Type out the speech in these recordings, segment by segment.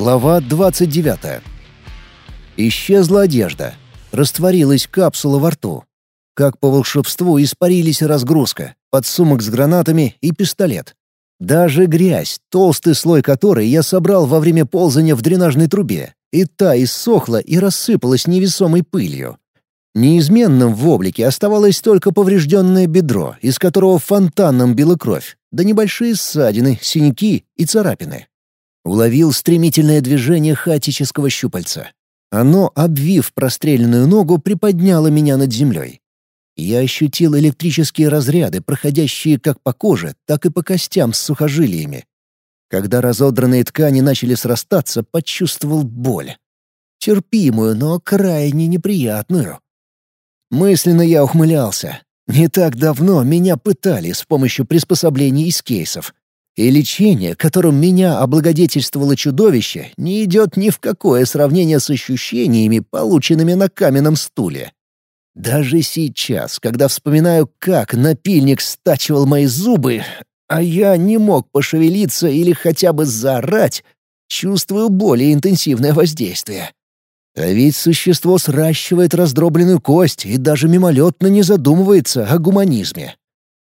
Глава 29. Исчезла одежда. Растворилась капсула во рту. Как по волшебству испарились разгрузка, подсумок с гранатами и пистолет. Даже грязь, толстый слой которой я собрал во время ползания в дренажной трубе, и та иссохла и рассыпалась невесомой пылью. Неизменным в облике оставалось только поврежденное бедро, из которого фонтаном била кровь, да небольшие ссадины, синяки и царапины. Уловил стремительное движение хаотического щупальца. Оно, обвив простреленную ногу, приподняло меня над землей. Я ощутил электрические разряды, проходящие как по коже, так и по костям с сухожилиями. Когда разодранные ткани начали срастаться, почувствовал боль. Терпимую, но крайне неприятную. Мысленно я ухмылялся. Не так давно меня пытали с помощью приспособлений из кейсов. И лечение, которым меня облагодетельствовало чудовище, не идет ни в какое сравнение с ощущениями, полученными на каменном стуле. Даже сейчас, когда вспоминаю, как напильник стачивал мои зубы, а я не мог пошевелиться или хотя бы заорать, чувствую более интенсивное воздействие. А ведь существо сращивает раздробленную кость и даже мимолетно не задумывается о гуманизме.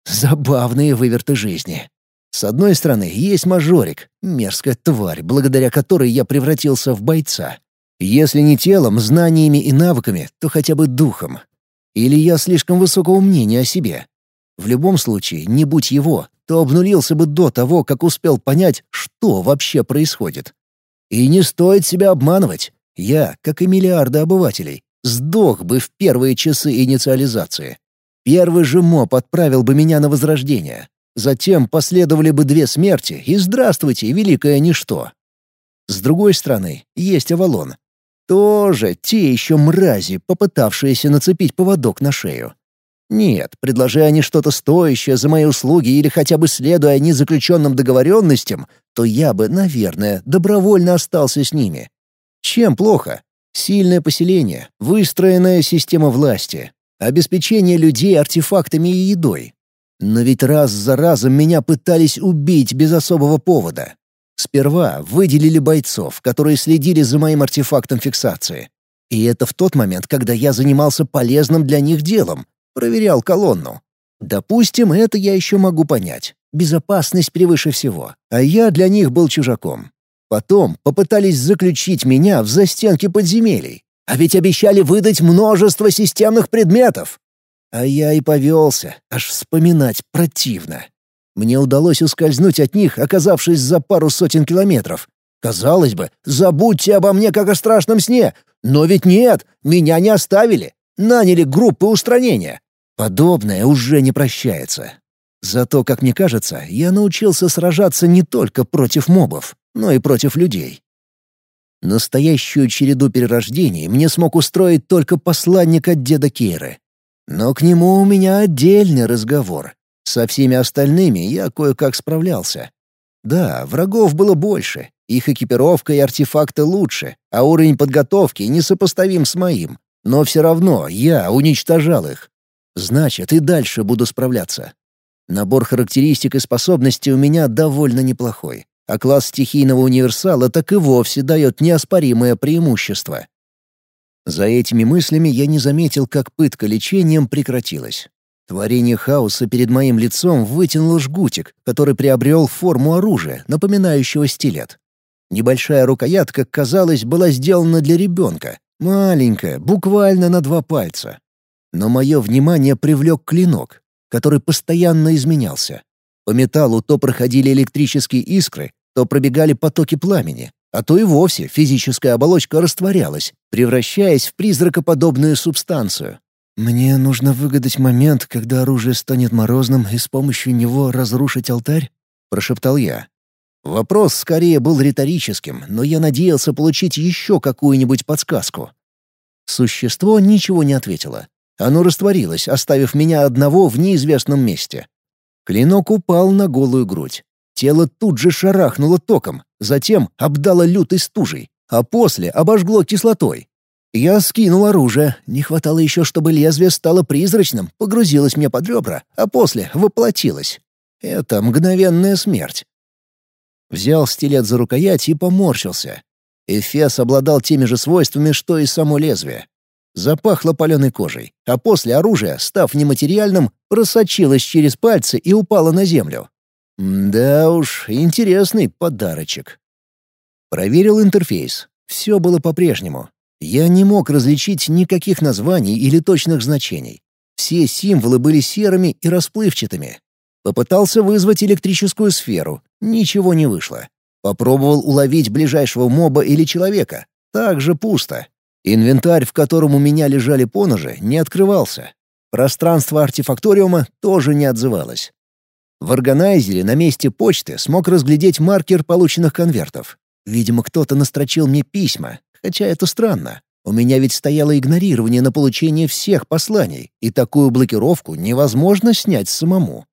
Забавные выверты жизни. С одной стороны, есть мажорик, мерзкая тварь, благодаря которой я превратился в бойца. Если не телом, знаниями и навыками, то хотя бы духом. Или я слишком высокого мнения о себе. В любом случае, не будь его, то обнулился бы до того, как успел понять, что вообще происходит. И не стоит себя обманывать. Я, как и миллиарды обывателей, сдох бы в первые часы инициализации. Первый же моб отправил бы меня на возрождение. Затем последовали бы две смерти, и здравствуйте, великое ничто. С другой стороны, есть Авалон. Тоже те еще мрази, попытавшиеся нацепить поводок на шею. Нет, предложи они что-то стоящее за мои услуги или хотя бы следуя незаключенным договоренностям, то я бы, наверное, добровольно остался с ними. Чем плохо? Сильное поселение, выстроенная система власти, обеспечение людей артефактами и едой. Но ведь раз за разом меня пытались убить без особого повода. Сперва выделили бойцов, которые следили за моим артефактом фиксации. И это в тот момент, когда я занимался полезным для них делом, проверял колонну. Допустим, это я еще могу понять. Безопасность превыше всего, а я для них был чужаком. Потом попытались заключить меня в застенки подземелий. А ведь обещали выдать множество системных предметов. А я и повелся, аж вспоминать противно. Мне удалось ускользнуть от них, оказавшись за пару сотен километров. Казалось бы, забудьте обо мне как о страшном сне. Но ведь нет, меня не оставили. Наняли группы устранения. Подобное уже не прощается. Зато, как мне кажется, я научился сражаться не только против мобов но и против людей. Настоящую череду перерождений мне смог устроить только посланник от деда Кейры. Но к нему у меня отдельный разговор. Со всеми остальными я кое-как справлялся. Да, врагов было больше, их экипировка и артефакты лучше, а уровень подготовки несопоставим с моим. Но все равно я уничтожал их. Значит, и дальше буду справляться. Набор характеристик и способностей у меня довольно неплохой а класс стихийного универсала так и вовсе дает неоспоримое преимущество. За этими мыслями я не заметил, как пытка лечением прекратилась. Творение хаоса перед моим лицом вытянуло жгутик, который приобрел форму оружия, напоминающего стилет. Небольшая рукоятка, казалось, была сделана для ребенка. Маленькая, буквально на два пальца. Но мое внимание привлек клинок, который постоянно изменялся. По металлу то проходили электрические искры, то пробегали потоки пламени, а то и вовсе физическая оболочка растворялась, превращаясь в призракоподобную субстанцию. «Мне нужно выгадать момент, когда оружие станет морозным, и с помощью него разрушить алтарь?» — прошептал я. Вопрос скорее был риторическим, но я надеялся получить еще какую-нибудь подсказку. Существо ничего не ответило. Оно растворилось, оставив меня одного в неизвестном месте. Клинок упал на голую грудь. Тело тут же шарахнуло током, затем обдало лютой стужей, а после обожгло кислотой. Я скинул оружие, не хватало еще, чтобы лезвие стало призрачным, погрузилось мне под ребра, а после воплотилось. Это мгновенная смерть. Взял стилет за рукоять и поморщился. Эфес обладал теми же свойствами, что и само лезвие. Запахло паленой кожей, а после оружия, став нематериальным, просочилось через пальцы и упало на землю. Да уж, интересный подарочек. Проверил интерфейс. Все было по-прежнему. Я не мог различить никаких названий или точных значений. Все символы были серыми и расплывчатыми. Попытался вызвать электрическую сферу. Ничего не вышло. Попробовал уловить ближайшего моба или человека. Также пусто. Инвентарь, в котором у меня лежали поножи, не открывался. Пространство артефакториума тоже не отзывалось. В органайзере на месте почты смог разглядеть маркер полученных конвертов. Видимо, кто-то настрочил мне письма, хотя это странно. У меня ведь стояло игнорирование на получение всех посланий, и такую блокировку невозможно снять самому.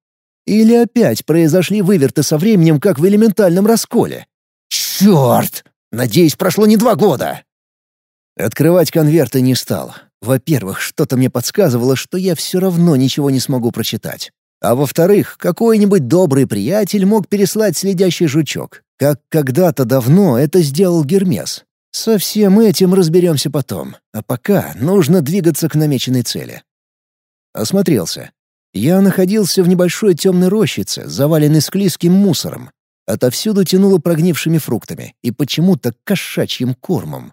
Или опять произошли выверты со временем, как в элементальном расколе. Черт! Надеюсь, прошло не два года. Открывать конверты не стал. Во-первых, что-то мне подсказывало, что я все равно ничего не смогу прочитать. А во-вторых, какой-нибудь добрый приятель мог переслать следящий жучок, как когда-то давно это сделал Гермес. Со всем этим разберемся потом, а пока нужно двигаться к намеченной цели. Осмотрелся. Я находился в небольшой темной рощице, заваленной склизким мусором. Отовсюду тянуло прогнившими фруктами и почему-то кошачьим кормом.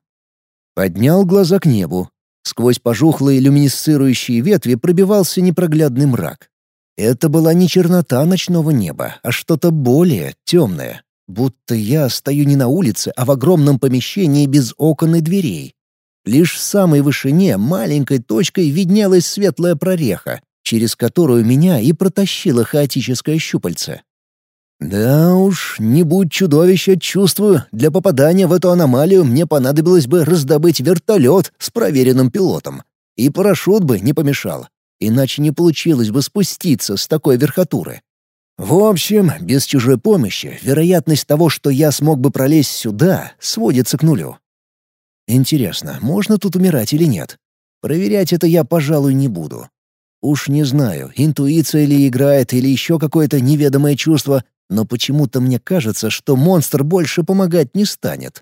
Поднял глаза к небу. Сквозь пожухлые люминесцирующие ветви пробивался непроглядный мрак. Это была не чернота ночного неба, а что-то более темное. Будто я стою не на улице, а в огромном помещении без окон и дверей. Лишь в самой вышине маленькой точкой виднелась светлая прореха, через которую меня и протащило хаотическое щупальце. Да уж, не будь чудовища, чувствую, для попадания в эту аномалию мне понадобилось бы раздобыть вертолет с проверенным пилотом. И парашют бы не помешал, иначе не получилось бы спуститься с такой верхотуры. В общем, без чужой помощи вероятность того, что я смог бы пролезть сюда, сводится к нулю. Интересно, можно тут умирать или нет? Проверять это я, пожалуй, не буду. Уж не знаю, интуиция ли играет или еще какое-то неведомое чувство, но почему-то мне кажется, что монстр больше помогать не станет.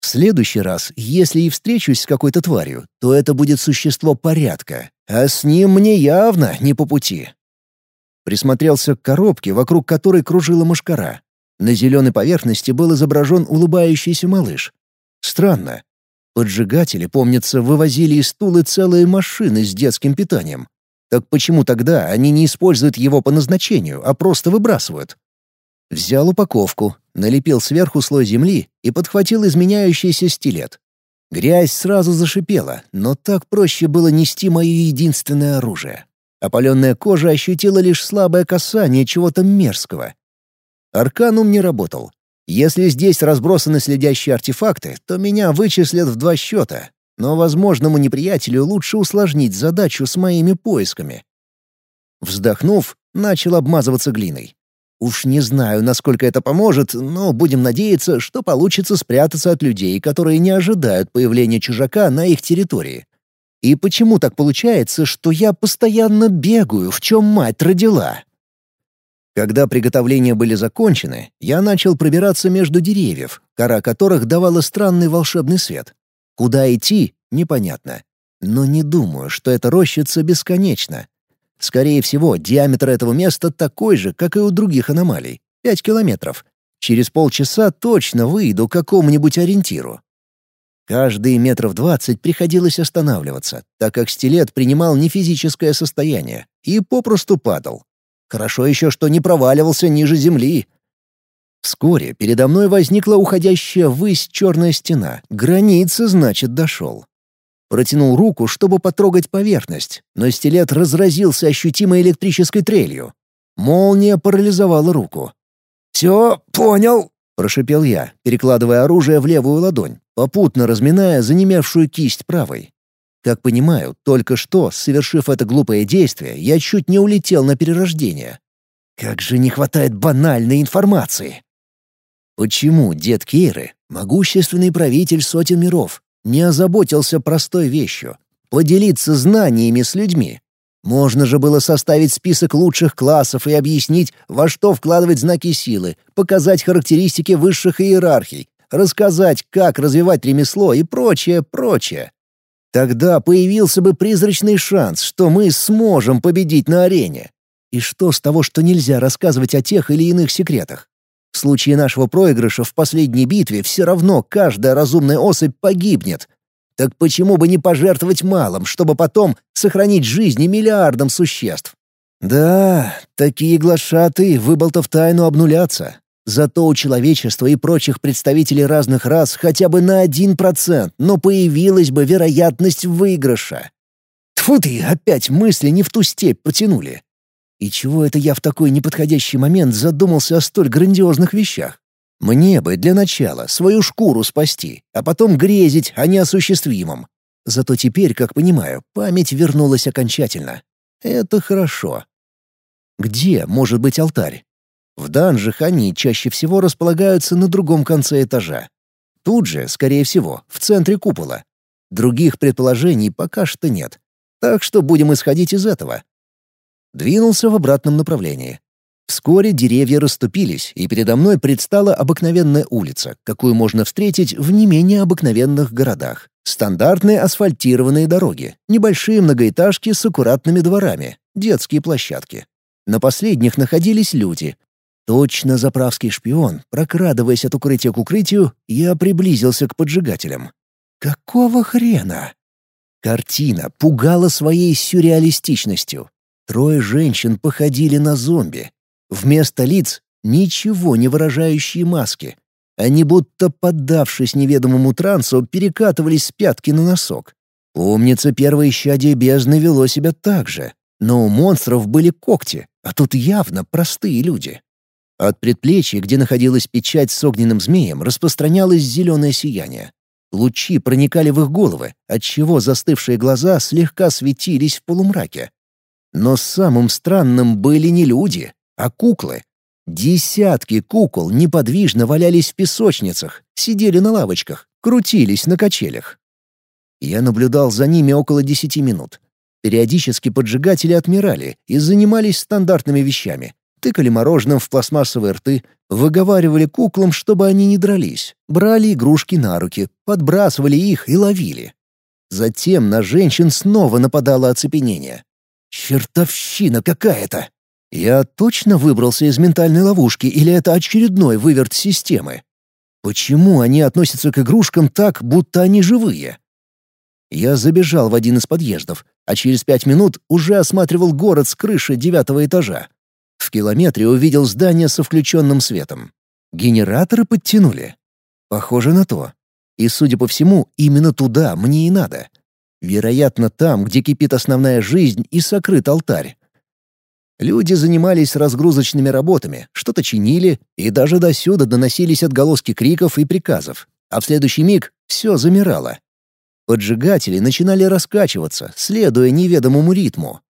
В следующий раз, если и встречусь с какой-то тварью, то это будет существо порядка, а с ним мне явно не по пути. Присмотрелся к коробке, вокруг которой кружила мушкара. На зеленой поверхности был изображен улыбающийся малыш. Странно. Поджигатели, помнится, вывозили из Тулы целые машины с детским питанием. Так почему тогда они не используют его по назначению, а просто выбрасывают? Взял упаковку, налепил сверху слой земли и подхватил изменяющийся стилет. Грязь сразу зашипела, но так проще было нести мое единственное оружие. Опаленная кожа ощутила лишь слабое касание чего-то мерзкого. Арканум не работал. Если здесь разбросаны следящие артефакты, то меня вычислят в два счета, но возможному неприятелю лучше усложнить задачу с моими поисками. Вздохнув, начал обмазываться глиной. Уж не знаю, насколько это поможет, но будем надеяться, что получится спрятаться от людей, которые не ожидают появления чужака на их территории. И почему так получается, что я постоянно бегаю, в чем мать родила? Когда приготовления были закончены, я начал пробираться между деревьев, кора которых давала странный волшебный свет. Куда идти — непонятно. Но не думаю, что эта рощица бесконечна. Скорее всего, диаметр этого места такой же, как и у других аномалий — 5 километров. Через полчаса точно выйду к какому-нибудь ориентиру. Каждые метров двадцать приходилось останавливаться, так как стилет принимал нефизическое состояние и попросту падал. Хорошо еще, что не проваливался ниже земли. Вскоре передо мной возникла уходящая ввысь черная стена. Граница, значит, дошел. Протянул руку, чтобы потрогать поверхность, но стилет разразился ощутимой электрической трелью. Молния парализовала руку. «Все, понял», — прошипел я, перекладывая оружие в левую ладонь, попутно разминая занемевшую кисть правой. Как понимаю, только что, совершив это глупое действие, я чуть не улетел на перерождение. Как же не хватает банальной информации. Почему дед Кейры, могущественный правитель сотен миров, не озаботился простой вещью — поделиться знаниями с людьми. Можно же было составить список лучших классов и объяснить, во что вкладывать знаки силы, показать характеристики высших иерархий, рассказать, как развивать ремесло и прочее, прочее. Тогда появился бы призрачный шанс, что мы сможем победить на арене. И что с того, что нельзя рассказывать о тех или иных секретах? В случае нашего проигрыша в последней битве все равно каждая разумная особь погибнет. Так почему бы не пожертвовать малым, чтобы потом сохранить жизни миллиардам существ? Да, такие глашатые, выболтав тайну, обнулятся. Зато у человечества и прочих представителей разных рас хотя бы на один процент, но появилась бы вероятность выигрыша. Тьфу ты, опять мысли не в ту степь потянули. И чего это я в такой неподходящий момент задумался о столь грандиозных вещах? Мне бы для начала свою шкуру спасти, а потом грезить о неосуществимом. Зато теперь, как понимаю, память вернулась окончательно. Это хорошо. Где может быть алтарь? В данжах они чаще всего располагаются на другом конце этажа. Тут же, скорее всего, в центре купола. Других предположений пока что нет. Так что будем исходить из этого. Двинулся в обратном направлении. Вскоре деревья расступились, и передо мной предстала обыкновенная улица, какую можно встретить в не менее обыкновенных городах. Стандартные асфальтированные дороги, небольшие многоэтажки с аккуратными дворами, детские площадки. На последних находились люди, Точно заправский шпион, прокрадываясь от укрытия к укрытию, я приблизился к поджигателям. Какого хрена? Картина пугала своей сюрреалистичностью. Трое женщин походили на зомби. Вместо лиц — ничего не выражающие маски. Они, будто поддавшись неведомому трансу, перекатывались с пятки на носок. Умница первой щадие бездны вело себя так же. Но у монстров были когти, а тут явно простые люди. От предплечья, где находилась печать с огненным змеем, распространялось зеленое сияние. Лучи проникали в их головы, отчего застывшие глаза слегка светились в полумраке. Но самым странным были не люди, а куклы. Десятки кукол неподвижно валялись в песочницах, сидели на лавочках, крутились на качелях. Я наблюдал за ними около десяти минут. Периодически поджигатели отмирали и занимались стандартными вещами, тыкали мороженым в пластмассовые рты, выговаривали куклам, чтобы они не дрались, брали игрушки на руки, подбрасывали их и ловили. Затем на женщин снова нападало оцепенение. Чертовщина какая-то! Я точно выбрался из ментальной ловушки или это очередной выверт системы? Почему они относятся к игрушкам так, будто они живые? Я забежал в один из подъездов, а через пять минут уже осматривал город с крыши девятого этажа. В километре увидел здание со включенным светом. Генераторы подтянули. Похоже на то. И, судя по всему, именно туда мне и надо. Вероятно, там, где кипит основная жизнь и сокрыт алтарь. Люди занимались разгрузочными работами, что-то чинили, и даже досюда доносились отголоски криков и приказов. А в следующий миг все замирало. Поджигатели начинали раскачиваться, следуя неведомому ритму.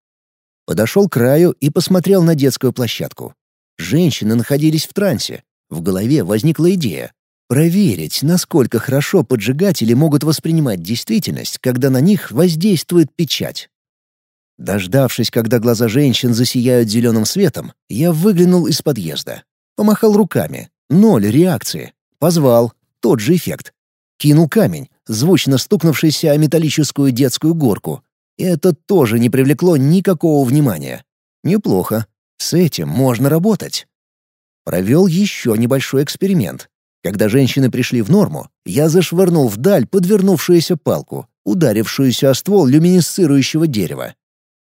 Подошел к краю и посмотрел на детскую площадку. Женщины находились в трансе. В голове возникла идея. Проверить, насколько хорошо поджигатели могут воспринимать действительность, когда на них воздействует печать. Дождавшись, когда глаза женщин засияют зеленым светом, я выглянул из подъезда. Помахал руками. Ноль реакции. Позвал. Тот же эффект. Кинул камень, звучно стукнувшийся о металлическую детскую горку, это тоже не привлекло никакого внимания. Неплохо. С этим можно работать. Провел еще небольшой эксперимент. Когда женщины пришли в норму, я зашвырнул вдаль подвернувшуюся палку, ударившуюся о ствол люминесцирующего дерева.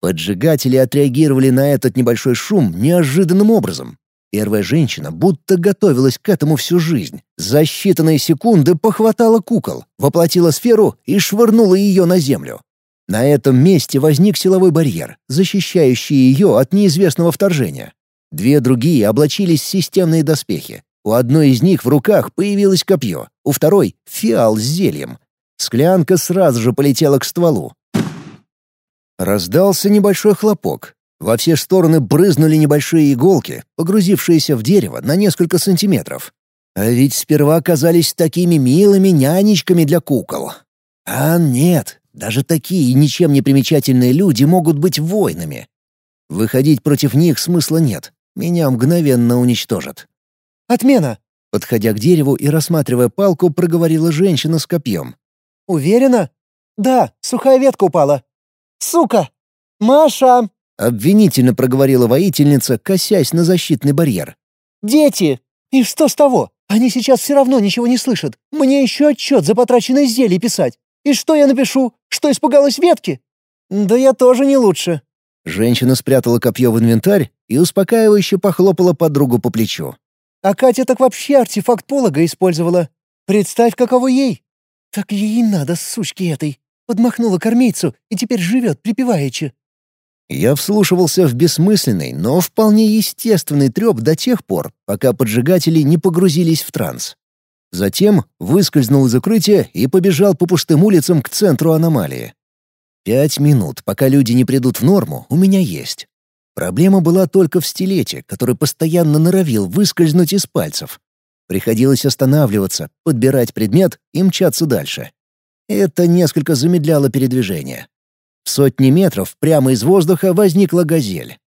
Поджигатели отреагировали на этот небольшой шум неожиданным образом. Первая женщина будто готовилась к этому всю жизнь. За считанные секунды похватала кукол, воплотила сферу и швырнула ее на землю. На этом месте возник силовой барьер, защищающий ее от неизвестного вторжения. Две другие облачились в системные доспехи. У одной из них в руках появилось копье, у второй — фиал с зельем. Склянка сразу же полетела к стволу. Раздался небольшой хлопок. Во все стороны брызнули небольшие иголки, погрузившиеся в дерево на несколько сантиметров. А ведь сперва казались такими милыми нянечками для кукол. А нет, даже такие ничем не примечательные люди могут быть воинами. Выходить против них смысла нет. Меня мгновенно уничтожат. «Отмена!» — Подходя к дереву и рассматривая палку, проговорила женщина с копьем. «Уверена?» «Да, сухая ветка упала». «Сука! Маша!» Обвинительно проговорила воительница, косясь на защитный барьер. «Дети! И что с того? Они сейчас все равно ничего не слышат. Мне еще отчет за потраченное зелье писать. И что я напишу? Что испугалась ветки?» «Да я тоже не лучше». Женщина спрятала копье в инвентарь и успокаивающе похлопала подругу по плечу. «А Катя так вообще артефакт полога использовала. Представь, каково ей. Так ей надо, сучки этой. Подмахнула кормейцу и теперь живет припеваючи. Я вслушивался в бессмысленный, но вполне естественный треп до тех пор, пока поджигатели не погрузились в транс. Затем выскользнул из укрытия и побежал по пустым улицам к центру аномалии. Пять минут, пока люди не придут в норму, у меня есть. Проблема была только в стилете, который постоянно норовил выскользнуть из пальцев. Приходилось останавливаться, подбирать предмет и мчаться дальше. Это несколько замедляло передвижение. В сотни метров прямо из воздуха возникла газель.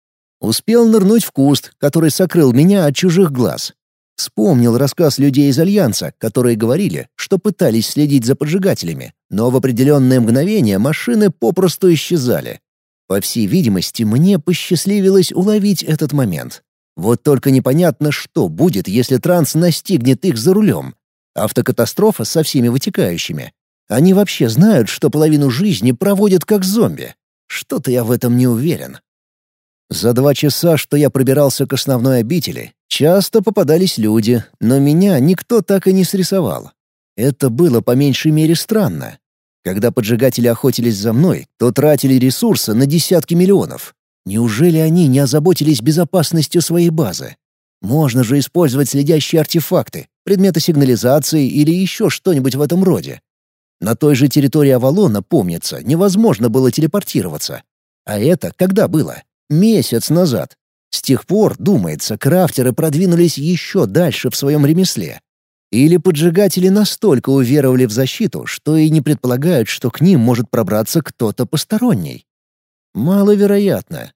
Успел нырнуть в куст, который сокрыл меня от чужих глаз. Вспомнил рассказ людей из Альянса, которые говорили, что пытались следить за поджигателями, но в определенное мгновение машины попросту исчезали. По всей видимости, мне посчастливилось уловить этот момент. Вот только непонятно, что будет, если транс настигнет их за рулем. Автокатастрофа со всеми вытекающими. Они вообще знают, что половину жизни проводят как зомби. Что-то я в этом не уверен. За два часа, что я пробирался к основной обители, часто попадались люди, но меня никто так и не срисовал. Это было по меньшей мере странно. Когда поджигатели охотились за мной, то тратили ресурсы на десятки миллионов. Неужели они не озаботились безопасностью своей базы? Можно же использовать следящие артефакты, предметы сигнализации или еще что-нибудь в этом роде. На той же территории Авалона, помнится, невозможно было телепортироваться. А это когда было? Месяц назад. С тех пор, думается, крафтеры продвинулись еще дальше в своем ремесле. Или поджигатели настолько уверовали в защиту, что и не предполагают, что к ним может пробраться кто-то посторонний. Маловероятно.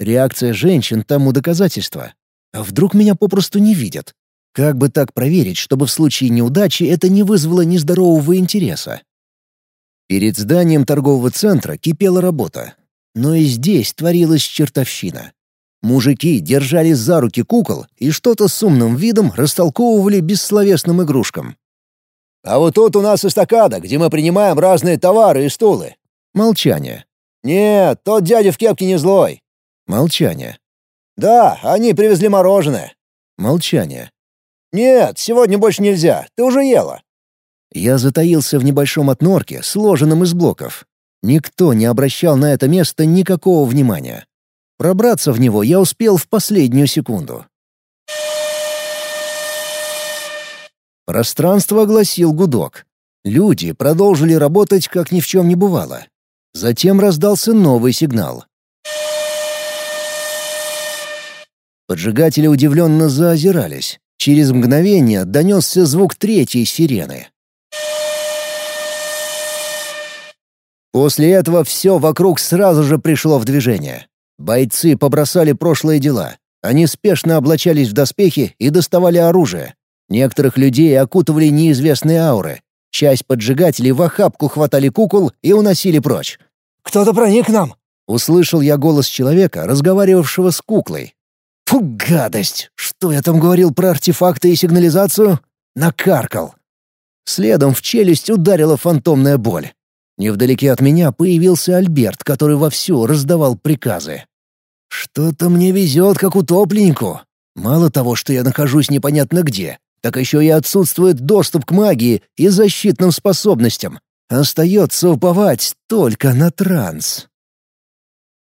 Реакция женщин тому доказательство. А вдруг меня попросту не видят? Как бы так проверить, чтобы в случае неудачи это не вызвало нездорового интереса? Перед зданием торгового центра кипела работа. Но и здесь творилась чертовщина. Мужики держали за руки кукол и что-то с умным видом растолковывали бессловесным игрушкам. «А вот тут у нас эстакада, где мы принимаем разные товары и стулы». Молчание. «Нет, тот дядя в кепке не злой». Молчание. «Да, они привезли мороженое». Молчание. «Нет, сегодня больше нельзя. Ты уже ела». Я затаился в небольшом отнорке, сложенном из блоков. Никто не обращал на это место никакого внимания. Пробраться в него я успел в последнюю секунду. Пространство огласил гудок. Люди продолжили работать, как ни в чем не бывало. Затем раздался новый сигнал. Поджигатели удивленно заозирались. Через мгновение донесся звук третьей сирены. После этого все вокруг сразу же пришло в движение. Бойцы побросали прошлые дела. Они спешно облачались в доспехи и доставали оружие. Некоторых людей окутывали неизвестные ауры. Часть поджигателей в охапку хватали кукол и уносили прочь. «Кто-то проник к нам!» — услышал я голос человека, разговаривавшего с куклой. Фу, гадость! Что я там говорил про артефакты и сигнализацию? Накаркал. Следом в челюсть ударила фантомная боль. Невдалеке от меня появился Альберт, который вовсю раздавал приказы. «Что-то мне везет, как утопленнику. Мало того, что я нахожусь непонятно где, так еще и отсутствует доступ к магии и защитным способностям. Остается уповать только на транс».